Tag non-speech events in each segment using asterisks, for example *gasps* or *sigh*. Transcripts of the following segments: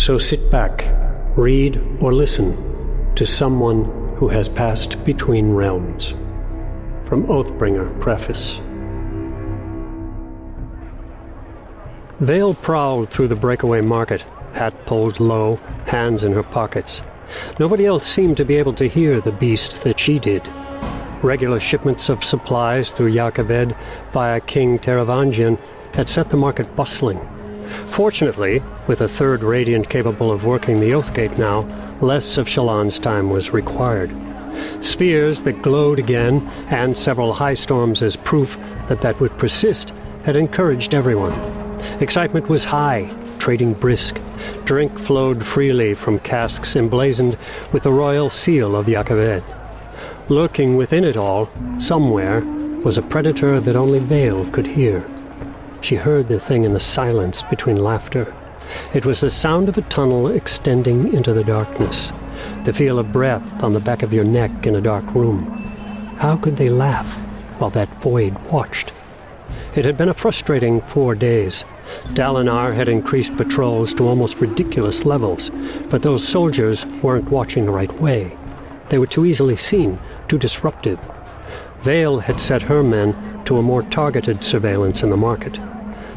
So sit back, read or listen to someone who has passed between realms. From Oathbringer Preface. Veil prowled through the breakaway market, hat pulled low, hands in her pockets. Nobody else seemed to be able to hear the beast that she did. Regular shipments of supplies through Jah Keved via King Taravangian had set the market bustling. Fortunately, with a third Radiant capable of working the Oathgate now, less of Shallan's time was required. Spheres that glowed again, and several high storms as proof that that would persist, had encouraged everyone. Excitement was high, trading brisk. Drink flowed freely from casks emblazoned with the royal seal of Jah Keved. Lurking within it all, somewhere, was a predator that only Veil could hear. She heard the thing in the silence between laughter. It was the sound of a tunnel extending into the darkness the feel of breath on the back of your neck in a dark room. How could they laugh while that void watched? It had been a frustrating four days. Dalinar had increased patrols to almost ridiculous levels, but those soldiers weren't watching the right way. They were too easily seen, too disruptive. Veil had set her men to a more targeted surveillance in the market.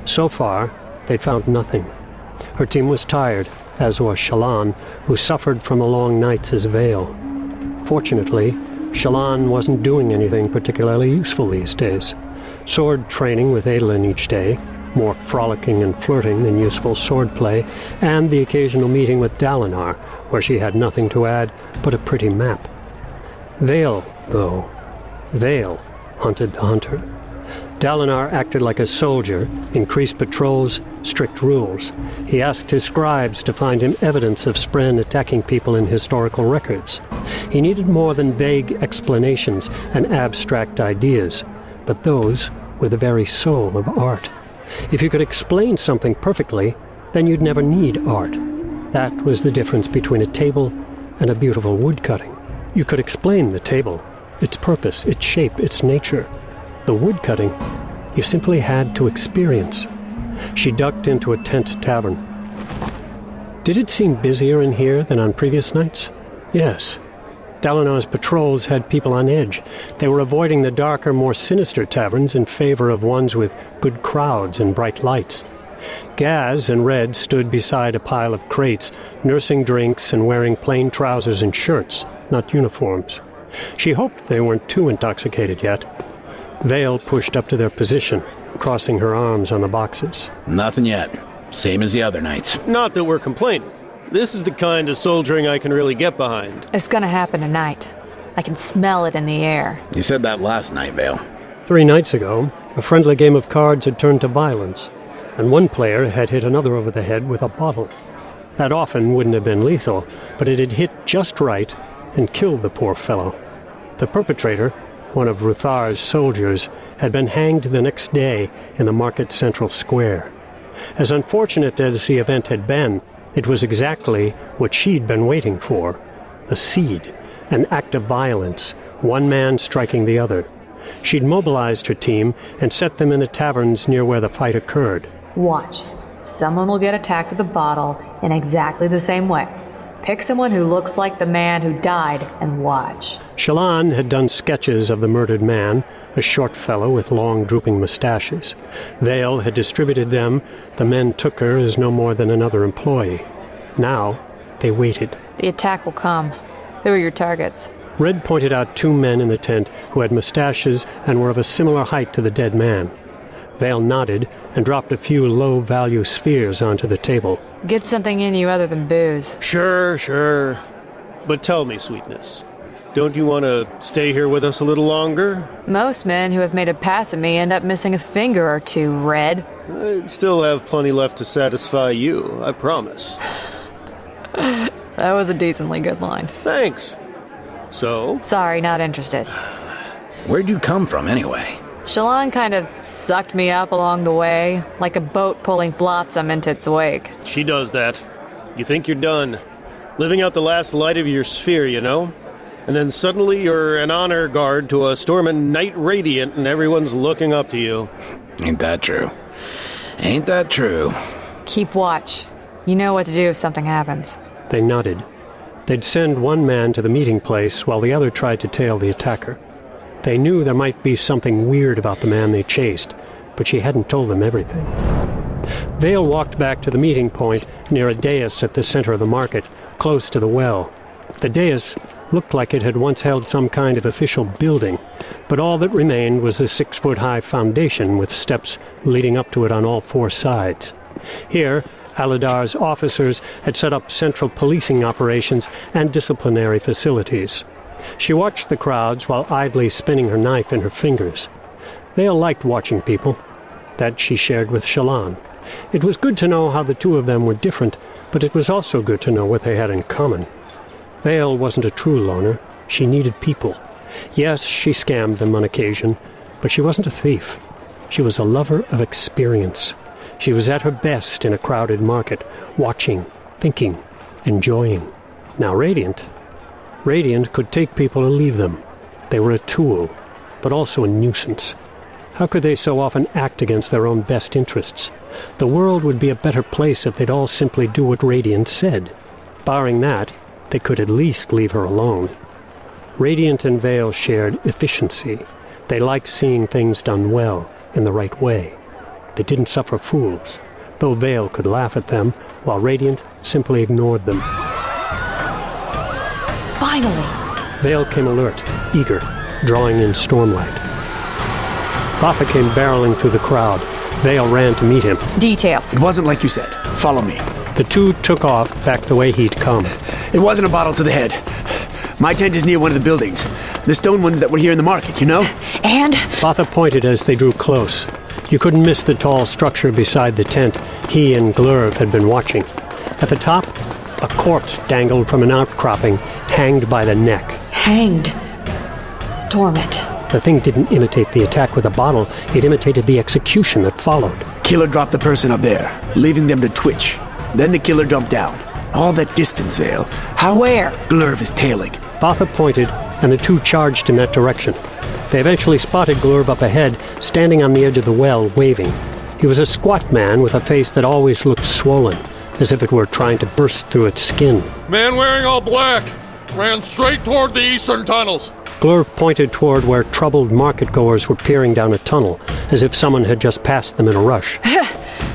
So far, they'd found nothing. Her team was tired, as was Shallan, who suffered from the long nights as Veil. Fortunately, Shallan wasn't doing anything particularly useful these days. Sword training with Adolin each day, more frolicking and flirting than useful swordplay, and the occasional meeting with Dalinar, where she had nothing to add but a pretty map. Veil, though. Veil hunted the hunter. Dalinar acted like a soldier, increased patrols, strict rules. He asked his scribes to find him evidence of Spren attacking people in historical records. He needed more than vague explanations and abstract ideas, but those were the very soul of art. If you could explain something perfectly, then you'd never need art. That was the difference between a table and a beautiful woodcutting. You could explain the table, its purpose, its shape, its nature. The woodcutting, you simply had to experience. She ducked into a tent tavern. Did it seem busier in here than on previous nights? Yes. Dalinar's patrols had people on edge. They were avoiding the darker, more sinister taverns in favor of ones with good crowds and bright lights. Gaz and Red stood beside a pile of crates, nursing drinks and wearing plain trousers and shirts, not uniforms. She hoped they weren't too intoxicated yet. Veil pushed up to their position, crossing her arms on the boxes. Nothing yet. Same as the other nights. Not that we're complaining. This is the kind of soldiering I can really get behind. It's gonna happen tonight. I can smell it in the air. You said that last night, Veil. Three nights ago, a friendly game of cards had turned to violence, and one player had hit another over the head with a bottle. That often wouldn't have been lethal, but it had hit just right and killed the poor fellow. The perpetrator one of Ruthar's soldiers, had been hanged the next day in the market central square. As unfortunate as the event had been, it was exactly what she'd been waiting for a seed, an act of violence, one man striking the other. She'd mobilized her team and set them in the taverns near where the fight occurred. Watch. Someone will get attacked with a bottle in exactly the same way. Pick someone who looks like the man who died and watch. Shallan had done sketches of the murdered man, a short fellow with long drooping mustaches. Veil had distributed them. The men took her as no more than another employee. Now, they waited. The attack will come. Who are your targets? Red pointed out two men in the tent who had mustaches and were of a similar height to the dead man. Veil nodded and dropped a few low value spheres onto the table. Get something in you other than booze. Sure, sure. But tell me, sweetness, don't you want to stay here with us a little longer? Most men who have made a pass at me end up missing a finger or two, Red. I'd still have plenty left to satisfy you, I promise. *laughs* that was a decently good line. Thanks. So? Sorry, not interested. Where'd you come from, anyway? Shallan kind of sucked me up along the way, like a boat pulling flotsam into its wake. She does that. You think you're done. Living out the last light of your sphere, you know? And then suddenly you're an honor guard to a Stormin Knight Radiant and everyone's looking up to you. Ain't that true? Ain't that true? Keep watch. You know what to do if something happens. They nodded. They'd send one man to the meeting place while the other tried to tail the attacker. They knew there might be something weird about the man they chased, but she hadn't told them everything. Veil walked back to the meeting point near a dais at the center of the market, close to the well. The dais looked like it had once held some kind of official building, but all that remained was a six foot high foundation with steps leading up to it on all four sides. Here, Aladar's officers had set up central policing operations and disciplinary facilities. She watched the crowds while idly spinning her knife in her fingers. Veil liked watching people. That she shared with Shallan. It was good to know how the two of them were different, but it was also good to know what they had in common. Veil wasn't a true loner. She needed people. Yes, she scammed them on occasion, but she wasn't a thief. She was a lover of experience. She was at her best in a crowded market, watching, thinking, enjoying. Now Radiant. Radiant could take people or leave them. They were a tool, but also a nuisance. How could they so often act against their own best interests? The world would be a better place if they'd all simply do what Radiant said. Barring that, they could at least leave her alone. Radiant and Veil shared efficiency. They liked seeing things done well, in the right way. They didn't suffer fools, though Veil could laugh at them, while Radiant simply ignored them. Finally! Veil came alert, eager, drawing in Stormlight. Vathah came barreling through the crowd. Veil ran to meet him. Details. It wasn't like you said. Follow me. The two took off back the way he'd come. It wasn't a bottle to the head. My tent is near one of the buildings. The stone ones that were here in the market, you know? And? Vathah pointed as they drew close. You couldn't miss the tall structure beside the tent he and Glurv had been watching. At the top, a corpse dangled from an outcropping, hanged by the neck. Hanged. Storm it. The thing didn't imitate the attack with a bottle, it imitated the execution that followed. Killer dropped the person up there, leaving them to twitch. Then the killer jumped down. All that distance, Veil. How? Where? Glurv is tailing. Vathah pointed, and the two charged in that direction. They eventually spotted Glurv up ahead, standing on the edge of the well, waving. He was a squat man with a face that always looked swollen, as if it were trying to burst through its skin. Man wearing all black ran straight toward the eastern tunnels. Glurv pointed toward where troubled market goers were peering down a tunnel, as if someone had just passed them in a rush. *laughs*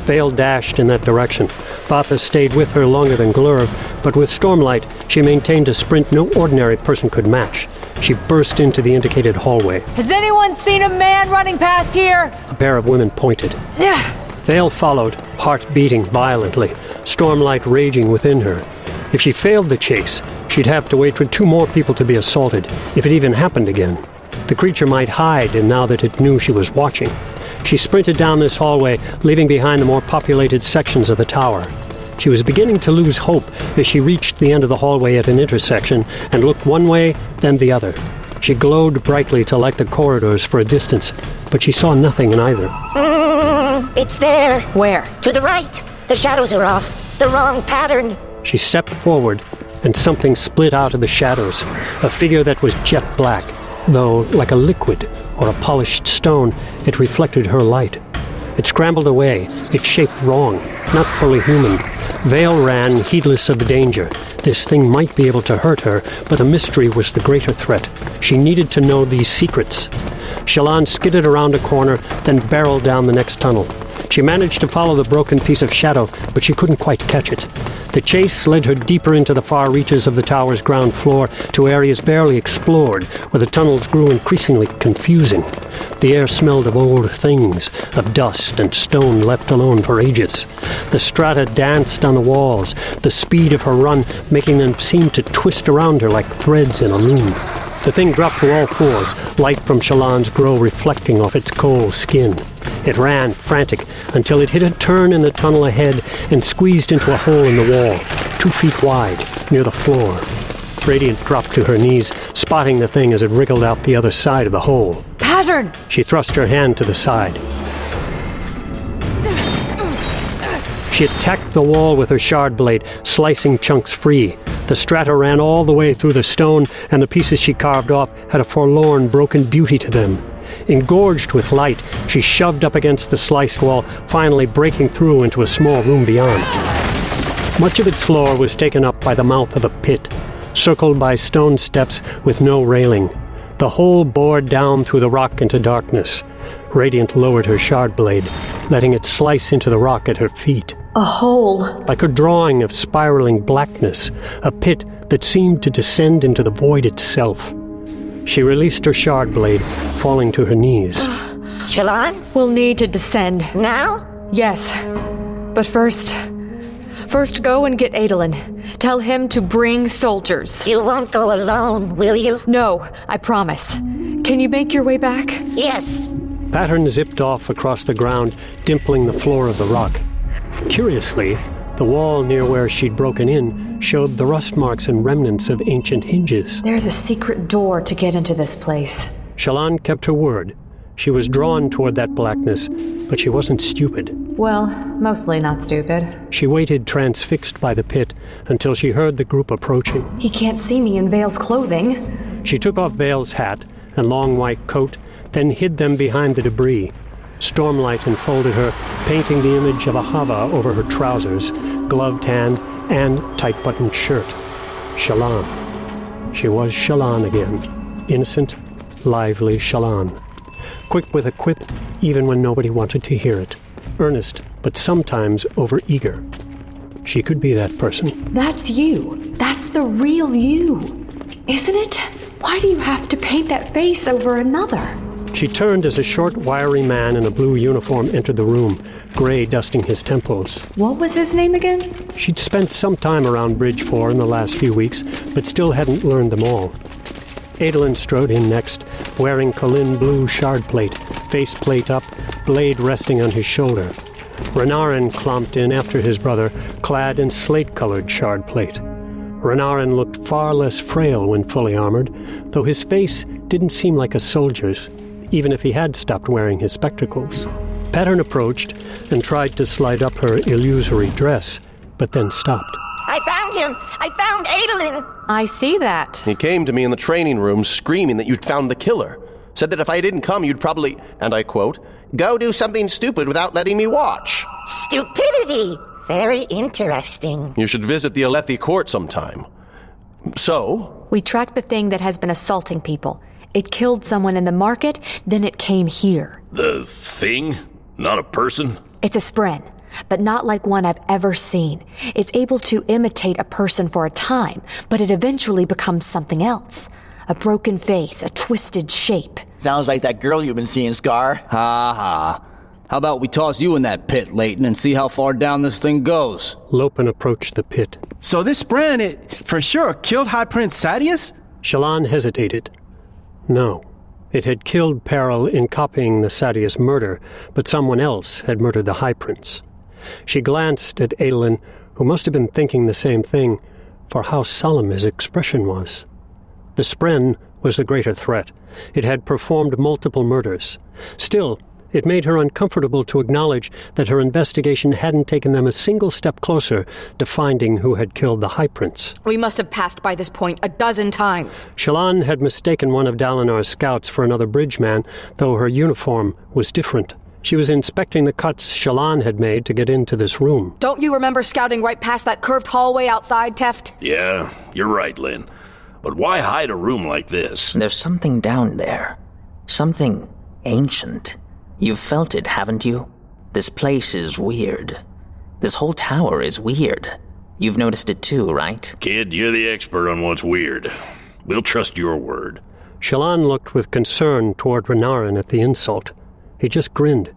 Veil dashed in that direction. Vathah stayed with her longer than Glurv, but with Stormlight, she maintained a sprint no ordinary person could match. She burst into the indicated hallway. Has anyone seen a man running past here? A pair of women pointed. Veil followed, heart beating violently, Stormlight raging within her. If she failed the chase, she'd have to wait for two more people to be assaulted, if it even happened again. The creature might hide, and now that it knew she was watching. She sprinted down this hallway, leaving behind the more populated sections of the tower. She was beginning to lose hope as she reached the end of the hallway at an intersection and looked one way, then the other. She glowed brightly to light the corridors for a distance, but she saw nothing in either. It's there. Where? To the right. The shadows are off. The wrong pattern. She stepped forward, and something split out of the shadows, a figure that was jet black, though, like a liquid or a polished stone, it reflected her light. It scrambled away, its shape wrong, not fully human. Veil ran, heedless of the danger. This thing might be able to hurt her, but the mystery was the greater threat. She needed to know these secrets. Shallan skidded around a corner, then barreled down the next tunnel. She managed to follow the broken piece of shadow, but she couldn't quite catch it. The chase led her deeper into the far reaches of the tower's ground floor to areas barely explored, where the tunnels grew increasingly confusing. The air smelled of old things, of dust and stone left alone for ages. The strata danced on the walls, the speed of her run making them seem to twist around her like threads in a loom. The thing dropped to all fours, light from Shallan's grow reflecting off its cold skin. It ran, frantic, until it hit a turn in the tunnel ahead and squeezed into a hole in the wall, two feet wide, near the floor. Radiant dropped to her knees, spotting the thing as it wriggled out the other side of the hole. Pattern! She thrust her hand to the side. She attacked the wall with her shard blade, slicing chunks free. The strata ran all the way through the stone, and the pieces she carved off had a forlorn, broken beauty to them. Engorged with light, she shoved up against the sliced wall, finally breaking through into a small room beyond. Much of its floor was taken up by the mouth of a pit, circled by stone steps with no railing. The hole bored down through the rock into darkness. Radiant lowered her shard blade, letting it slice into the rock at her feet. A hole. Like a drawing of spiraling blackness, a pit that seemed to descend into the void itself. She released her shard blade, falling to her knees. *sighs* Shallan? We'll need to descend. Now? Yes. But first. First, go and get Adolin. Tell him to bring soldiers. You won't go alone, will you? No, I promise. Can you make your way back? Yes. Pattern zipped off across the ground, dimpling the floor of the rock. Curiously, the wall near where she'd broken in showed the rust marks and remnants of ancient hinges. There's a secret door to get into this place. Shallan kept her word. She was drawn toward that blackness, but she wasn't stupid. Well, mostly not stupid. She waited transfixed by the pit until she heard the group approaching. He can't see me in Veil's clothing. She took off Veil's hat and long white coat, then hid them behind the debris. Stormlight enfolded her, painting the image of a havah over her trousers, gloved hand, and tight buttoned shirt. Shallan. She was Shallan again. Innocent, lively Shallan. Quick with a quip, even when nobody wanted to hear it. Earnest, but sometimes overeager. She could be that person. That's you. That's the real you. Isn't it? Why do you have to paint that face over another? She turned as a short, wiry man in a blue uniform entered the room, gray dusting his temples. What was his name again? She'd spent some time around Bridge 4 in the last few weeks, but still hadn't learned them all. Adolin strode in next, wearing Kholin blue shard plate, face plate up, blade resting on his shoulder. Renarin clomped in after his brother, clad in slate-colored shard plate. Renarin looked far less frail when fully armored, though his face didn't seem like a soldier's, even if he had stopped wearing his spectacles. Pattern approached and tried to slide up her illusory dress, but then stopped. I found him! I found Adolin! I see that. He came to me in the training room screaming that you'd found the killer. Said that if I didn't come, you'd probably, and I quote, go do something stupid without letting me watch. Stupidity! Very interesting. You should visit the Alethi court sometime. So, We tracked the thing that has been assaulting people. It killed someone in the market, then it came here. The thing? Not a person? It's a spren, but not like one I've ever seen. It's able to imitate a person for a time, but it eventually becomes something else. A broken face, a twisted shape. Sounds like that girl you've been seeing, Skar. Ha ha. How about we toss you in that pit, Leyten, and see how far down this thing goes? Lopen approached the pit. So this brand, it for sure killed High Prince Sadeas? Shallan hesitated. No. It had killed Perel in copying the Sadeas murder, but someone else had murdered the High Prince. She glanced at Adolin, who must have been thinking the same thing, for how solemn his expression was. The Spren was the greater threat. It had performed multiple murders. Still, it made her uncomfortable to acknowledge that her investigation hadn't taken them a single step closer to finding who had killed the High Prince. We must have passed by this point a dozen times. Shallan had mistaken one of Dalinar's scouts for another bridgeman, though her uniform was different. She was inspecting the cuts Shallan had made to get into this room. Don't you remember scouting right past that curved hallway outside, Teft? Yeah, you're right, Lyn. But why hide a room like this? There's something down there. Something ancient. You've felt it, haven't you? This place is weird. This whole tower is weird. You've noticed it too, right? Kid, you're the expert on what's weird. We'll trust your word. Shallan looked with concern toward Renarin at the insult. He just grinned.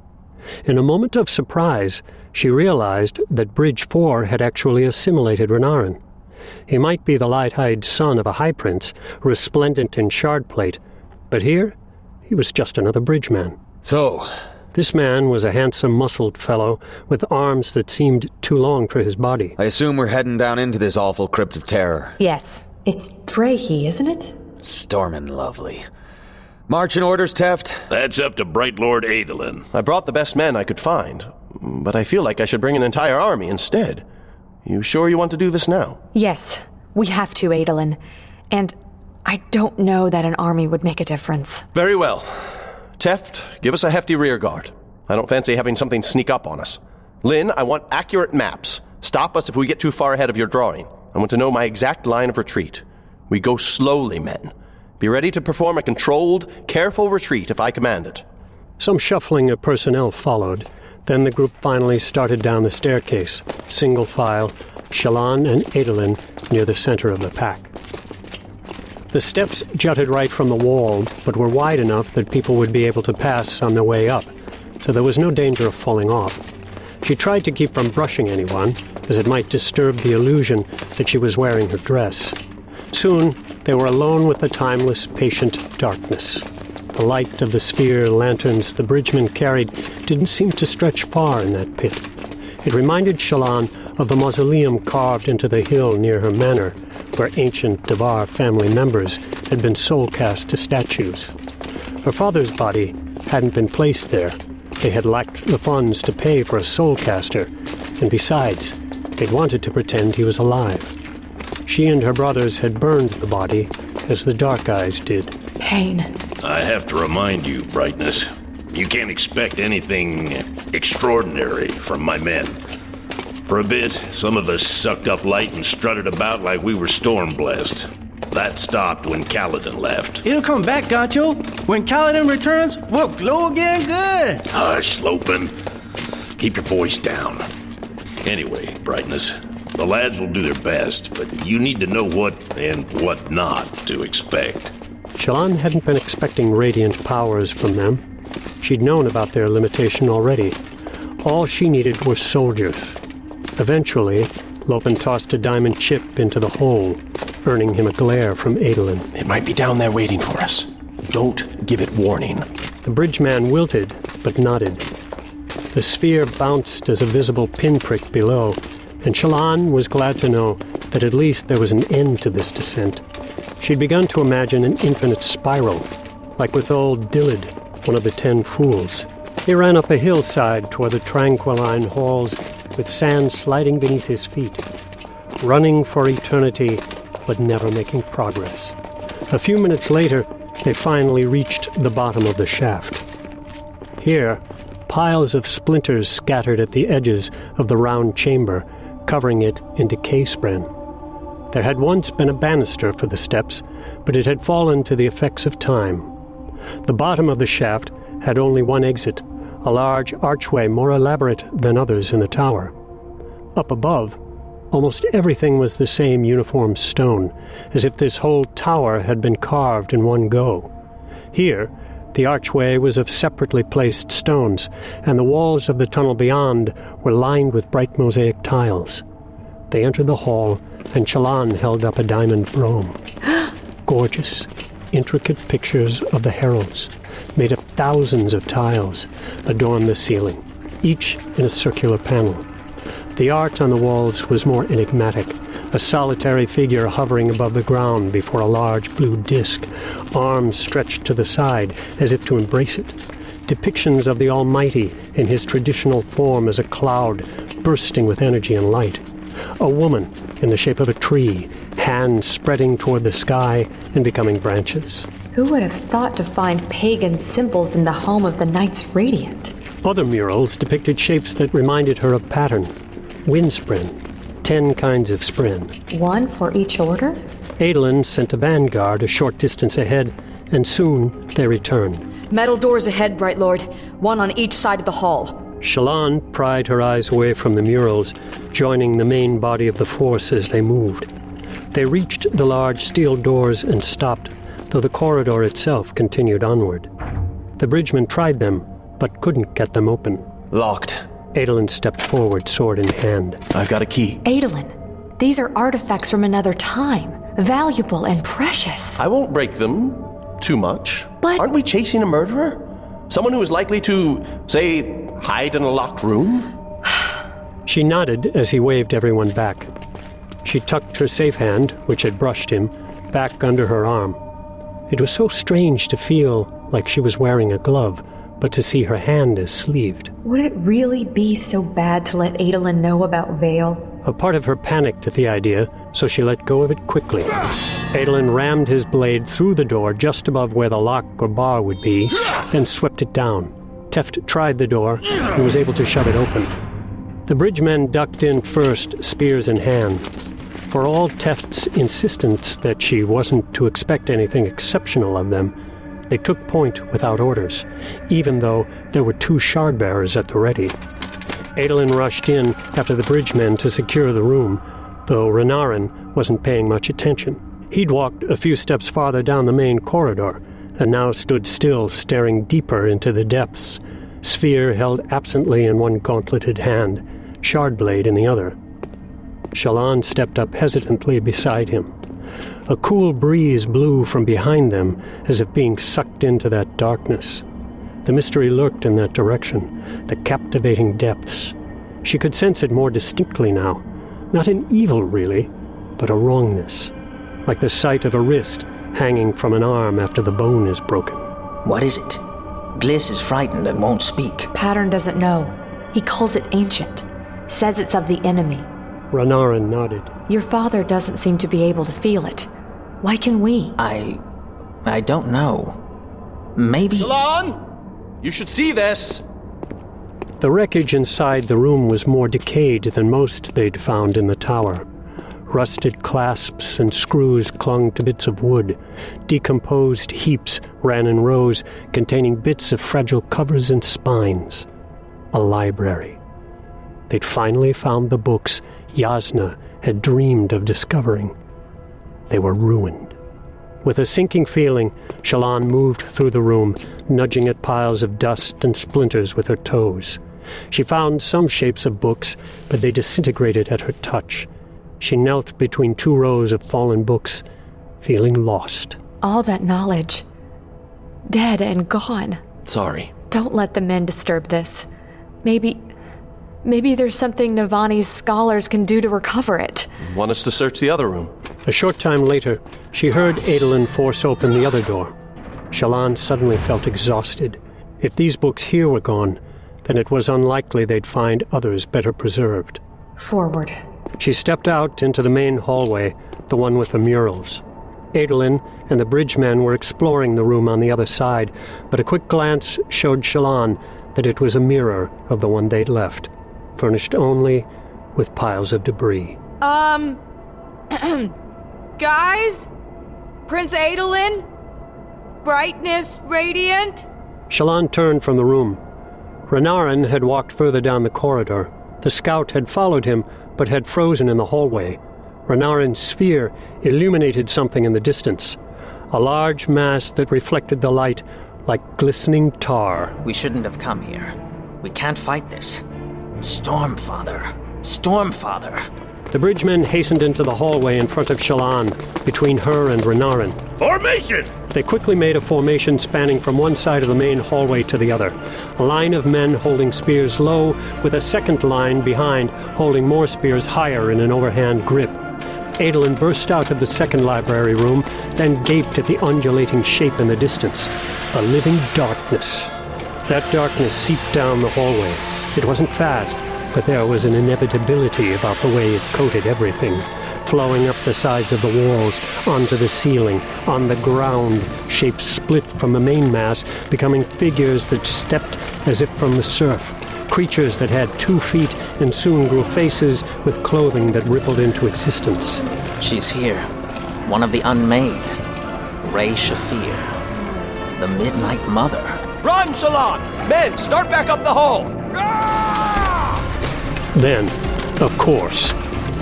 In a moment of surprise, she realized that Bridge 4 had actually assimilated Renarin. He might be the light-eyed son of a high prince, resplendent in shard plate, but here he was just another bridgeman. So, This man was a handsome, muscled fellow with arms that seemed too long for his body. I assume we're heading down into this awful crypt of terror. Yes. It's Drehy, isn't it? Stormin' lovely. Marching orders, Teft? That's up to Bright Lord Adolin. I brought the best men I could find, but I feel like I should bring an entire army instead. You sure you want to do this now? Yes, we have to, Adolin. And I don't know that an army would make a difference. Very well. Teft, give us a hefty rear guard. I don't fancy having something sneak up on us. Lyn, I want accurate maps. Stop us if we get too far ahead of your drawing. I want to know my exact line of retreat. We go slowly, men. Be ready to perform a controlled, careful retreat if I command it. Some shuffling of personnel followed. Then the group finally started down the staircase, single file, Shallan and Adolin near the center of the pack. The steps jutted right from the wall, but were wide enough that people would be able to pass on their way up, so there was no danger of falling off. She tried to keep from brushing anyone, as it might disturb the illusion that she was wearing her dress. Soon, they were alone with the timeless, patient darkness. The light of the sphere lanterns the bridgemen carried didn't seem to stretch far in that pit. It reminded Shallan of the mausoleum carved into the hill near her manor, where ancient Davar family members had been soul cast to statues. Her father's body hadn't been placed there. They had lacked the funds to pay for a soul caster, and besides, they'd wanted to pretend he was alive. She and her brothers had burned the body, as the Dark Eyes did. Pain. I have to remind you, Brightness, you can't expect anything extraordinary from my men. For a bit, some of us sucked up light and strutted about like we were storm blessed. That stopped when Kaladin left. It'll come back, Gancho. When Kaladin returns, we'll glow again good. Hush, Lopen. Keep your voice down. Anyway, Brightness, the lads will do their best, but you need to know what and what not to expect. Shallan hadn't been expecting radiant powers from them. She'd known about their limitation already. All she needed were soldiers. Eventually, Lopen tossed a diamond chip into the hole, earning him a glare from Adolin. It might be down there waiting for us. Don't give it warning. The bridgeman wilted, but nodded. The sphere bounced as a visible pinprick below, and Shallan was glad to know that at least there was an end to this descent. She'd begun to imagine an infinite spiral, like with old Dilid, one of the Ten Fools. He ran up a hillside toward the tranquiline halls with sand sliding beneath his feet, running for eternity but never making progress. A few minutes later, they finally reached the bottom of the shaft. Here, piles of splinters scattered at the edges of the round chamber, covering it in decay spren. There had once been a banister for the steps, but it had fallen to the effects of time. The bottom of the shaft had only one exit, a large archway more elaborate than others in the tower. Up above, almost everything was the same uniform stone, as if this whole tower had been carved in one go. Here, the archway was of separately placed stones, and the walls of the tunnel beyond were lined with bright mosaic tiles. They entered the hall, and Shallan held up a diamond broam. *gasps* Gorgeous, intricate pictures of the heralds, made of thousands of tiles, adorned the ceiling, each in a circular panel. The art on the walls was more enigmatic, a solitary figure hovering above the ground before a large blue disk, arms stretched to the side as if to embrace it. Depictions of the Almighty in his traditional form as a cloud bursting with energy and light. A woman in the shape of a tree, hands spreading toward the sky and becoming branches. Who would have thought to find pagan symbols in the home of the Knights Radiant? Other murals depicted shapes that reminded her of pattern. Wind spren, ten kinds of spren. One for each order? Adolin sent a vanguard a short distance ahead, and soon they returned. Metal doors ahead, Bright Lord. One on each side of the hall. Shallan pried her eyes away from the murals, joining the main body of the force as they moved. They reached the large steel doors and stopped, though the corridor itself continued onward. The bridgemen tried them, but couldn't get them open. Locked. Adolin stepped forward, sword in hand. I've got a key. Adolin, these are artifacts from another time, valuable and precious. I won't break them too much. But aren't we chasing a murderer? Someone who is likely to, say, hide in a locked room? She nodded as he waved everyone back. She tucked her safe hand, which had brushed him, back under her arm. It was so strange to feel like she was wearing a glove, but to see her hand as sleeved. Would it really be so bad to let Adolin know about Veil? A part of her panicked at the idea, so she let go of it quickly. Adolin rammed his blade through the door just above where the lock or bar would be, then swept it down. Teft tried the door and was able to shove it open. The bridgemen ducked in first, spears in hand. For all Teft's insistence that she wasn't to expect anything exceptional of them, they took point without orders, even though there were two shard bearers at the ready. Adolin rushed in after the bridgemen to secure the room, though Renarin wasn't paying much attention. He'd walked a few steps farther down the main corridor, and now stood still, staring deeper into the depths, sphere held absently in one gauntleted hand, shard blade in the other. Shallan stepped up hesitantly beside him. A cool breeze blew from behind them, as if being sucked into that darkness. The mystery lurked in that direction, the captivating depths. She could sense it more distinctly now. Not an evil, really, but a wrongness, like the sight of a wrist hanging from an arm after the bone is broken. What is it? Glys is frightened and won't speak. Pattern doesn't know. He calls it ancient. Says it's of the enemy. Renarin nodded. Your father doesn't seem to be able to feel it. Why can we? I. I don't know. Maybe. Shallan! You should see this! The wreckage inside the room was more decayed than most they'd found in the tower. Rusted clasps and screws clung to bits of wood. Decomposed heaps ran in rows containing bits of fragile covers and spines. A library. They'd finally found the books Jasnah had dreamed of discovering. They were ruined. With a sinking feeling, Shallan moved through the room, nudging at piles of dust and splinters with her toes. She found some shapes of books, but they disintegrated at her touch. She knelt between two rows of fallen books, feeling lost. All that knowledge. Dead and gone. Sorry. Don't let the men disturb this. Maybe. Maybe there's something Navani's scholars can do to recover it. Want us to search the other room? A short time later, she heard Adolin force open the other door. Shallan suddenly felt exhausted. If these books here were gone, then it was unlikely they'd find others better preserved. Forward. She stepped out into the main hallway, the one with the murals. Adolin and the bridge men were exploring the room on the other side, but a quick glance showed Shallan that it was a mirror of the one they'd left, furnished only with piles of debris. Um. *clears throat* guys? Prince Adolin? Brightness radiant? Shallan turned from the room. Renarin had walked further down the corridor. The scout had followed him, but had frozen in the hallway. Renarin's sphere illuminated something in the distance. A large mass that reflected the light like glistening tar. We shouldn't have come here. We can't fight this. Stormfather. Stormfather. The bridgemen hastened into the hallway in front of Shallan, between her and Renarin. Formation! They quickly made a formation spanning from one side of the main hallway to the other. A line of men holding spears low, with a second line behind holding more spears higher in an overhand grip. Adolin burst out of the second library room, then gaped at the undulating shape in the distance. A living darkness. That darkness seeped down the hallway. It wasn't fast, but there was an inevitability about the way it coated everything, flowing up the sides of the walls, onto the ceiling, on the ground, shapes split from the main mass, becoming figures that stepped as if from the surf, creatures that had two feet and soon grew faces with clothing that rippled into existence. She's here. One of the unmade. Re-Shephir. The Midnight Mother. Run, Shallan! Men, start back up the hole! Then, of course,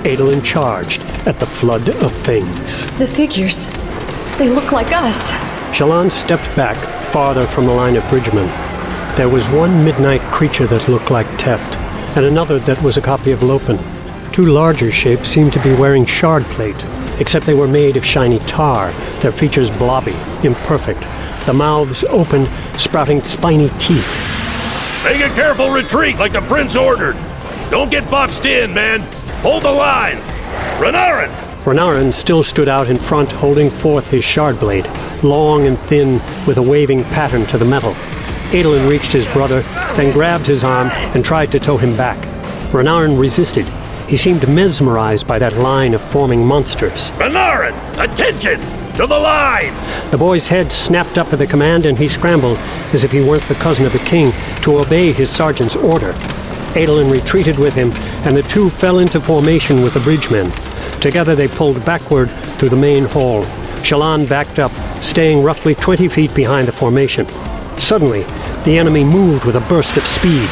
Adolin charged at the flood of things. The figures. They look like us. Shallan stepped back, farther from the line of bridgemen. There was one midnight creature that looked like Teft, and another that was a copy of Lopen. Two larger shapes seemed to be wearing shard plate, except they were made of shiny tar, their features blobby, imperfect, the mouths opened, sprouting spiny teeth. Make a careful retreat like the prince ordered. Don't get boxed in, man. Hold the line. Renarin! Renarin still stood out in front, holding forth his shard blade, long and thin, with a waving pattern to the metal. Adolin reached his brother, then grabbed his arm and tried to tow him back. Renarin resisted. He seemed mesmerized by that line of forming monsters. Renarin! Attention! To the line! The boy's head snapped up at the command, and he scrambled, as if he weren't the cousin of the king, to obey his sergeant's order. Adolin retreated with him, and the two fell into formation with the bridgemen. Together they pulled backward through the main hall. Shallan backed up, staying roughly 20 feet behind the formation. Suddenly, the enemy moved with a burst of speed.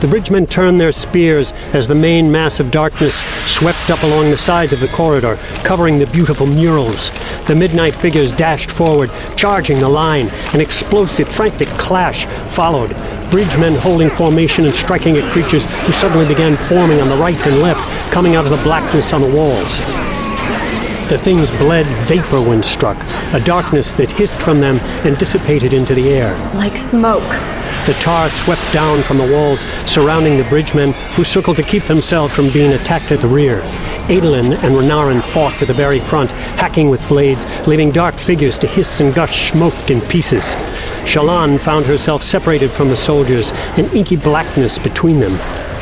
The bridgemen turned their spears as the main mass of darkness swept up along the sides of the corridor, covering the beautiful murals. The midnight figures dashed forward, charging the line. An explosive, frantic clash followed. Bridgemen holding formation and striking at creatures who suddenly began forming on the right and left, coming out of the blackness on the walls. The things bled vapor when struck, a darkness that hissed from them and dissipated into the air. Like smoke. The tar swept down from the walls surrounding the bridgemen, who circled to keep themselves from being attacked at the rear. Adolin and Renarin fought to the very front, hacking with blades, leaving dark figures to hiss and gush smoke in pieces. Shallan found herself separated from the soldiers, an inky blackness between them.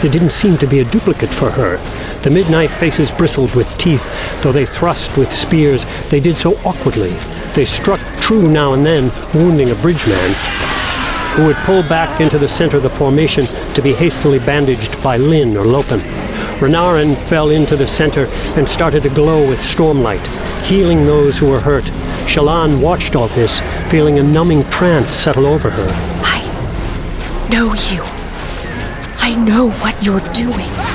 There didn't seem to be a duplicate for her. The midnight faces bristled with teeth. Though they thrust with spears, they did so awkwardly. They struck true now and then, wounding a bridgeman, who would pull back into the center of the formation to be hastily bandaged by Lyn or Lopen. Renarin fell into the center and started to glow with stormlight, healing those who were hurt. Shallan watched all this, feeling a numbing trance settle over her. I know you. I know what you're doing.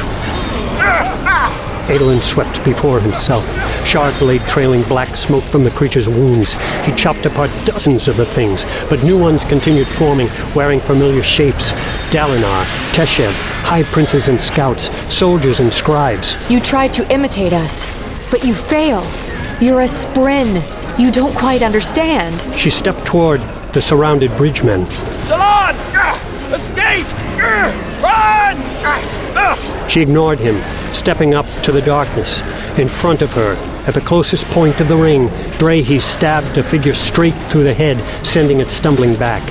Adolin swept before himself, shard blade trailing black smoke from the creature's wounds. He chopped apart dozens of the things, but new ones continued forming, wearing familiar shapes. Dalinar, Teshav, high princes and scouts, soldiers and scribes. You tried to imitate us, but you fail. You're a Spren. You don't quite understand. She stepped toward the surrounded bridgemen. Shallan! Ah! Escape! Ah! Run! Ah! She ignored him, stepping up to the darkness. In front of her, at the closest point of the ring, Drehy stabbed a figure straight through the head, sending it stumbling back.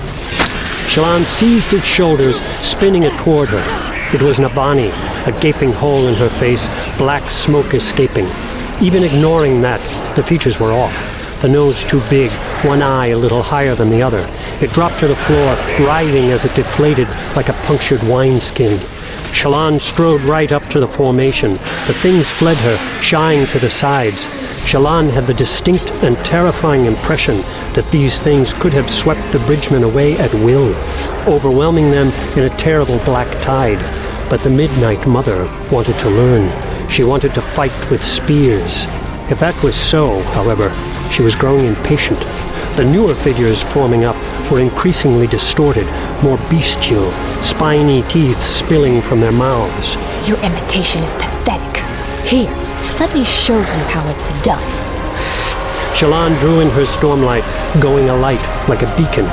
Shallan seized its shoulders, spinning it toward her. It was Navani, a gaping hole in her face, black smoke escaping. Even ignoring that, the features were off. The nose too big, one eye a little higher than the other. It dropped to the floor, writhing as it deflated like a punctured wineskin. Shallan strode right up to the formation. The things fled her, shying to the sides. Shallan had the distinct and terrifying impression that these things could have swept the bridgemen away at will, overwhelming them in a terrible black tide. But the Midnight Mother wanted to learn. She wanted to fight with spears. If that was so, however, she was growing impatient. The newer figures forming up were increasingly distorted, more bestial, spiny teeth spilling from their mouths. Your imitation is pathetic. Here, let me show you how it's done. Shallan drew in her stormlight, going alight like a beacon.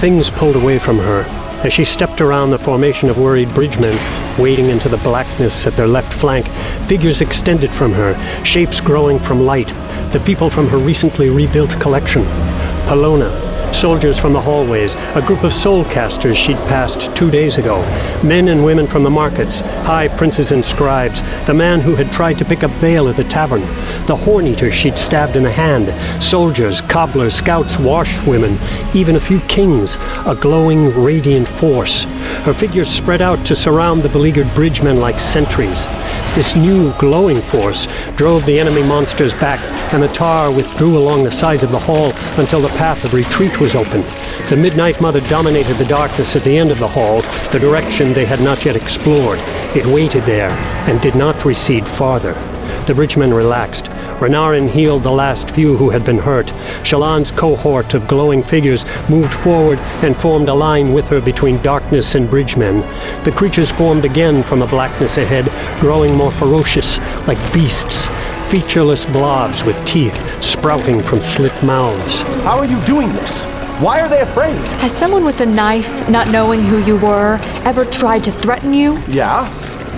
Things pulled away from her as she stepped around the formation of worried bridgemen, wading into the blackness at their left flank. Figures extended from her, shapes growing from light, the people from her recently rebuilt collection. Palona, soldiers from the hallways, a group of soul casters she'd passed two days ago, men and women from the markets, high princes and scribes, the man who had tried to pick up Veil at the tavern, the horn-eater she'd stabbed in the hand, soldiers, cobblers, scouts, washwomen, even a few kings, a glowing, radiant force. Her figure spread out to surround the beleaguered bridgemen like sentries. This new glowing force drove the enemy monsters back, and the tar withdrew along the sides of the hall until the path of retreat was open. The Midnight Mother dominated the darkness at the end of the hall, the direction they had not yet explored. It waited there and did not recede farther. The bridgemen relaxed. Renarin healed the last few who had been hurt. Shallan's cohort of glowing figures moved forward and formed a line with her between darkness and bridgemen. The creatures formed again from the blackness ahead, growing more ferocious, like beasts. Featureless blobs with teeth sprouting from slit mouths. How are you doing this? Why are they afraid? Has someone with a knife, not knowing who you were, ever tried to threaten you? Yeah.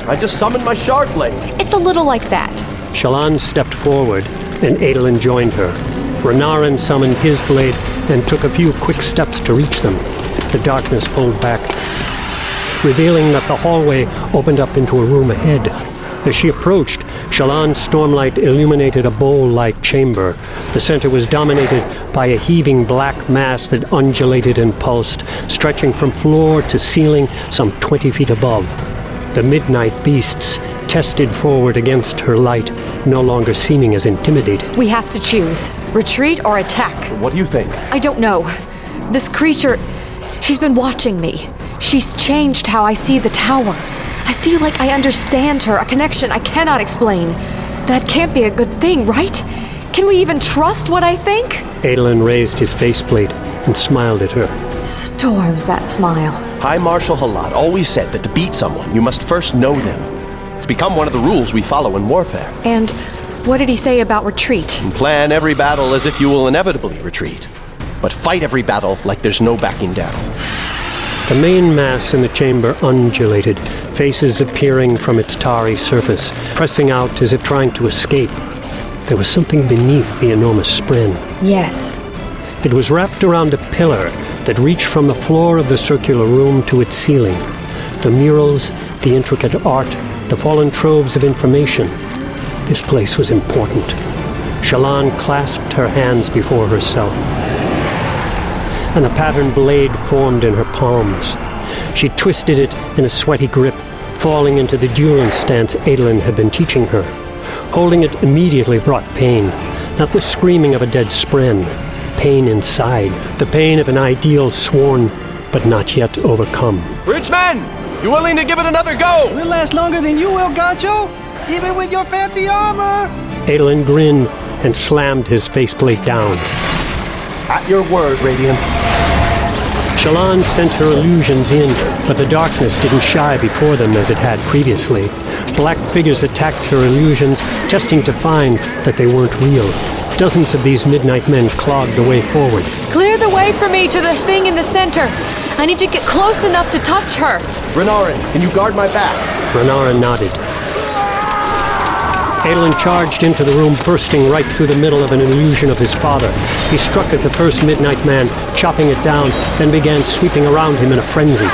I just summoned my shard blade. It's a little like that. Shallan stepped forward, and Adolin joined her. Renarin summoned his blade and took a few quick steps to reach them. The darkness pulled back, revealing that the hallway opened up into a room ahead. As she approached, Shallan's stormlight illuminated a bowl-like chamber. The center was dominated by a heaving black mass that undulated and pulsed, stretching from floor to ceiling some twenty feet above. The midnight beasts tested forward against her light, no longer seeming as intimidated. We have to choose retreat or attack. What do you think? I don't know. This creature, she's been watching me. She's changed how I see the tower. I feel like I understand her, a connection I cannot explain. That can't be a good thing, right? Can we even trust what I think? Adolin raised his faceplate and smiled at her. Storms that smile. High Marshal Halad always said that to beat someone, you must first know them. It's become one of the rules we follow in warfare. And what did he say about retreat? And plan every battle as if you will inevitably retreat, but fight every battle like there's no backing down. The main mass in the chamber undulated, faces appearing from its tarry surface, pressing out as if trying to escape. There was something beneath the enormous spren. Yes. It was wrapped around a pillar that reached from the floor of the circular room to its ceiling. The murals, the intricate art, the fallen troves of information. This place was important. Shallan clasped her hands before herself and a patterned blade formed in her palms. She twisted it in a sweaty grip, falling into the dueling stance Adolin had been teaching her. Holding it immediately brought pain, not the screaming of a dead spren, pain inside, the pain of an ideal sworn but not yet overcome. Bridgeman! You willing to give it another go? We'll last longer than you will, Gancho! Even with your fancy armor! Adolin grinned and slammed his faceplate down. At your word, Radiant. Shallan sent her illusions in, but the darkness didn't shy before them as it had previously. Black figures attacked her illusions, testing to find that they weren't real. Dozens of these midnight men clogged the way forward. Clear the way for me to the thing in the center. I need to get close enough to touch her. Renarin, can you guard my back? Renarin nodded. Adolin charged into the room, bursting right through the middle of an illusion of his father. He struck at the first Midnight Man, chopping it down, then began sweeping around him in a frenzy.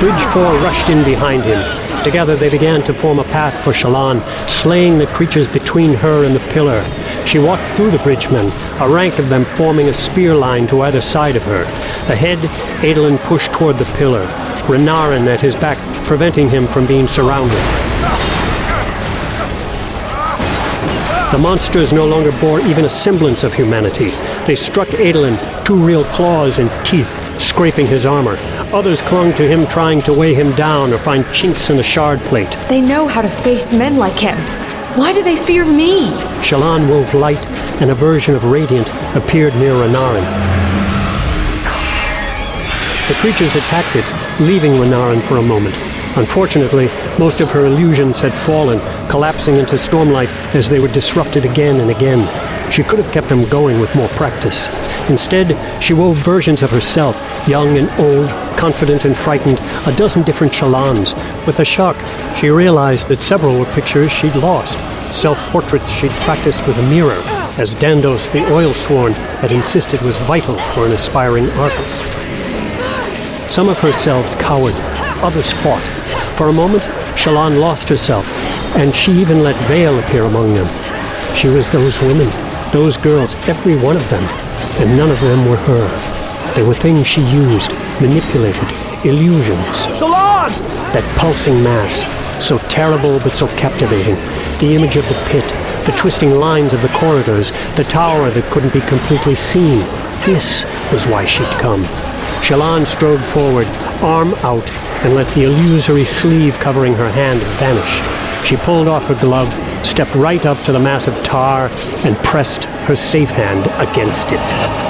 Bridge 4 rushed in behind him. Together they began to form a path for Shallan, slaying the creatures between her and the pillar. She walked through the bridgemen, a rank of them forming a spear line to either side of her. Ahead, Adolin pushed toward the pillar, Renarin at his back, preventing him from being surrounded. The monsters no longer bore even a semblance of humanity. They struck Adolin, two real claws and teeth, scraping his armor. Others clung to him, trying to weigh him down or find chinks in the shard plate. They know how to face men like him. Why do they fear me? Shallan wove light, and a version of Radiant appeared near Renarin. The creatures attacked it, leaving Renarin for a moment. Unfortunately, most of her illusions had fallen, collapsing into stormlight as they were disrupted again and again. She could have kept them going with more practice. Instead, she wove versions of herself, young and old, confident and frightened, a dozen different Shallans. With a shock, she realized that several were pictures she'd lost, self-portraits she'd practiced with a mirror, as Dandos the Oil-Sworn had insisted was vital for an aspiring artist. Some of herselves cowered, others fought. For a moment, Shallan lost herself, and she even let Veil appear among them. She was those women, those girls, every one of them, and none of them were her. They were things she used, manipulated, illusions. Shallan! That pulsing mass, so terrible but so captivating. The image of the pit, the twisting lines of the corridors, the tower that couldn't be completely seen. This was why she'd come. Shallan strode forward, arm out, and let the illusory sleeve covering her hand vanish. She pulled off her glove, stepped right up to the mass of tar, and pressed her safe hand against it.